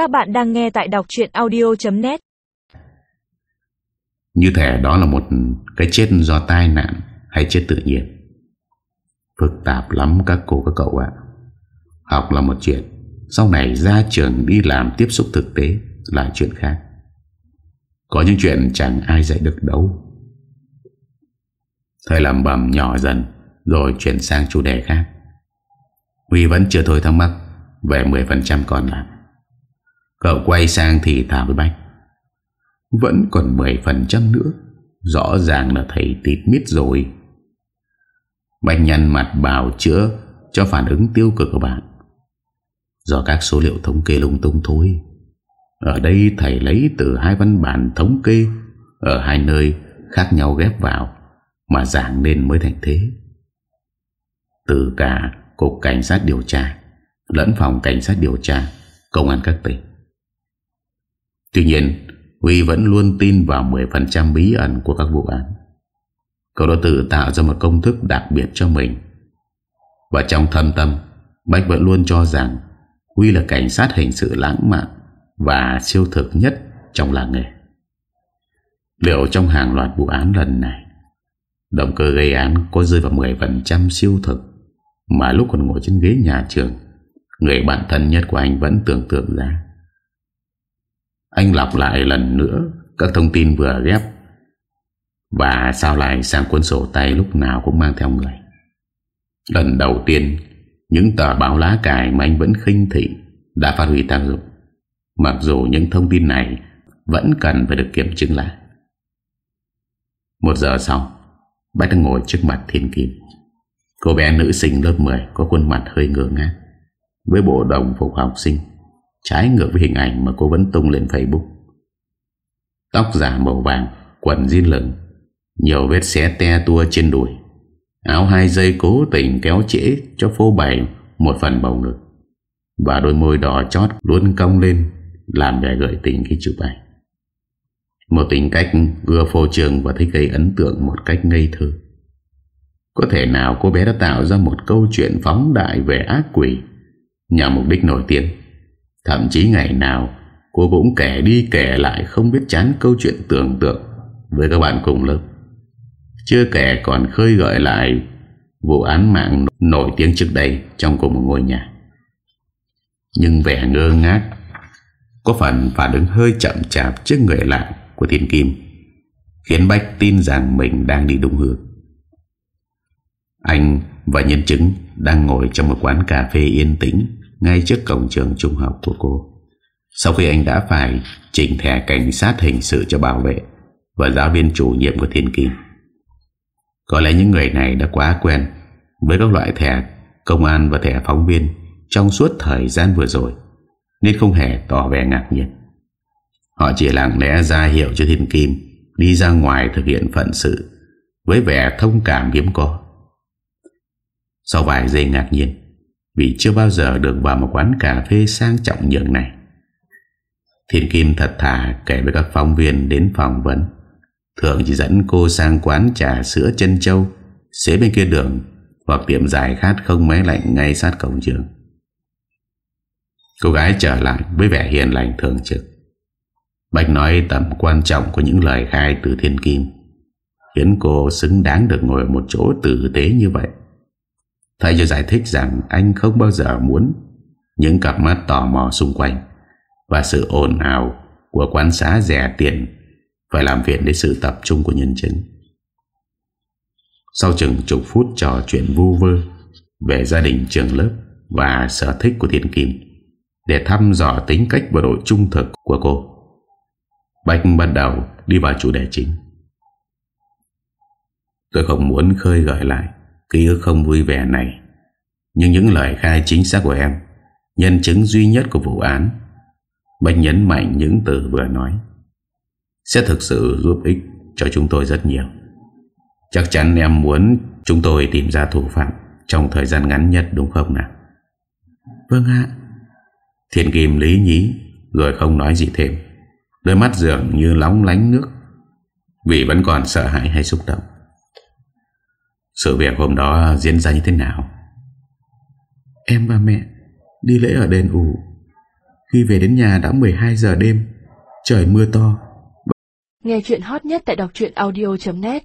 Các bạn đang nghe tại đọc chuyện audio.net Như thể đó là một cái chết do tai nạn hay chết tự nhiên. Phức tạp lắm các cô các cậu ạ. Học là một chuyện, sau này ra trường đi làm tiếp xúc thực tế là chuyện khác. Có những chuyện chẳng ai dạy được đâu. Thời làm bầm nhỏ dần rồi chuyển sang chủ đề khác. Huy vẫn chưa thôi thắc mắc về 10% còn lại. Cậu quay sang thì thảo với Bách. Vẫn còn 10% nữa. Rõ ràng là thầy tít mít rồi. Bách nhăn mặt bào chữa Cho phản ứng tiêu cực của bạn. Do các số liệu thống kê lung tung thôi. Ở đây thầy lấy từ hai văn bản thống kê Ở hai nơi khác nhau ghép vào Mà giảng nên mới thành thế. Từ cả Cục Cảnh sát điều tra Lẫn phòng Cảnh sát điều tra, Công an các tỉnh. Tuy nhiên, Huy vẫn luôn tin vào 10% bí ẩn của các vụ án. Cậu đã tự tạo ra một công thức đặc biệt cho mình. Và trong thâm tâm, Bách vẫn luôn cho rằng Huy là cảnh sát hình sự lãng mạn Và siêu thực nhất trong làng nghề. Liệu trong hàng loạt vụ án lần này, Động cơ gây án có rơi vào 10% siêu thực Mà lúc còn ngồi trên ghế nhà trường, Người bạn thân nhất của anh vẫn tưởng tượng ra? Anh lọc lại lần nữa Các thông tin vừa ghép. Và sao lại sang cuốn sổ tay Lúc nào cũng mang theo người? Lần đầu tiên, Những tờ báo lá cải mà anh vẫn khinh thị Đã phát huy tác dụng. Mặc dù những thông tin này Vẫn cần phải được kiểm chứng lại. Một giờ sau, Bách đang ngồi trước mặt Thiên Kim. Cô bé nữ sinh lớp 10 Có khuôn mặt hơi ngơ ngác, Với bộ đồng phục học sinh Trái ngược với hình ảnh mà cô vẫn tung lên Facebook. Tóc giả màu vàng, Quần jean lửng, Nhiều vết xé te tua trên đùi. Áo hai dây cố tình kéo trễ Cho phô bày một phần bầu ngực. Và đôi môi đỏ chót Luôn cong lên, Làm vẻ gợi tình khi chụp ảnh. Một tính cách vừa phô trường Và thích gây ấn tượng một cách ngây thơ. Có thể nào cô bé đã tạo ra một câu chuyện phóng đại về ác quỷ Nhằm mục đích nổi tiếng? Thậm chí ngày nào, Cô cũng kể đi kể lại Không biết chán câu chuyện tưởng tượng Với các bạn cùng lớp. Chưa kể còn khơi gợi lại Vụ án mạng nổi tiếng trước đây Trong cùng một ngôi nhà. Nhưng vẻ ngơ ngác, Có phần phản ứng hơi chậm chạp Trước người lạ của Thiên Kim, Khiến Bách tin rằng Mình đang đi đúng hướng. Anh và nhân chứng Đang ngồi trong một quán cà phê yên tĩnh ngay trước cổng trường trung học của cô. Sau khi anh đã phải chỉnh thẻ cảnh sát hình sự cho bảo vệ và giáo viên chủ nhiệm của Thiên Kim. Có lẽ những người này đã quá quen với các loại thẻ công an và thẻ phóng viên trong suốt thời gian vừa rồi, nên không hề tỏ vẻ ngạc nhiên. Họ chỉ lặng lẽ ra hiệu cho Thiên Kim đi ra ngoài thực hiện phận sự với vẻ thông cảm hiếm có. Sau vài giây ngạc nhiên vì chưa bao giờ được vào một quán cà phê sang trọng nhường này. Thiên Kim thật thà kể với các phóng viên đến phỏng vấn. Thường chỉ dẫn cô sang quán trà sữa chân châu, xế bên kia đường, hoặc tiệm giải khát không máy lạnh ngay sát cổng trường. Cô gái trở lại với vẻ hiền lành thường trực. Bạch nói tầm quan trọng của những lời khai từ Thiên Kim, khiến cô xứng đáng được ngồi ở một chỗ tử tế như vậy. Thầy cho giải thích rằng anh không bao giờ muốn những cặp mắt tò mò xung quanh và sự ồn ào của quán xá rẻ tiền phải làm phiền đến sự tập trung của nhân chứng. Sau chừng chục phút trò chuyện vu vơ về gia đình trường lớp và sở thích của Thiên Kim để thăm dò tính cách và độ trung thực của cô, Bạch bắt đầu đi vào chủ đề chính. Tôi không muốn khơi gợi lại Ký ức không vui vẻ này. Nhưng những lời khai chính xác của em Nhân chứng duy nhất của vụ án Bách nhấn mạnh những từ vừa nói Sẽ thực sự giúp ích cho chúng tôi rất nhiều. Chắc chắn em muốn chúng tôi tìm ra thủ phạm Trong thời gian ngắn nhất đúng không nào? Vâng ạ. Thiên Kim lý nhí Rồi không nói gì thêm. Đôi mắt dường như lóng lánh nước. Vì vẫn còn sợ hãi hay xúc động sự việc hôm đó diễn ra như thế nào? Em và mẹ Đi lễ ở đền ủ. Khi về đến nhà đã 12 giờ đêm, Trời mưa to. Nghe chuyện hot nhất tại đọc audio.net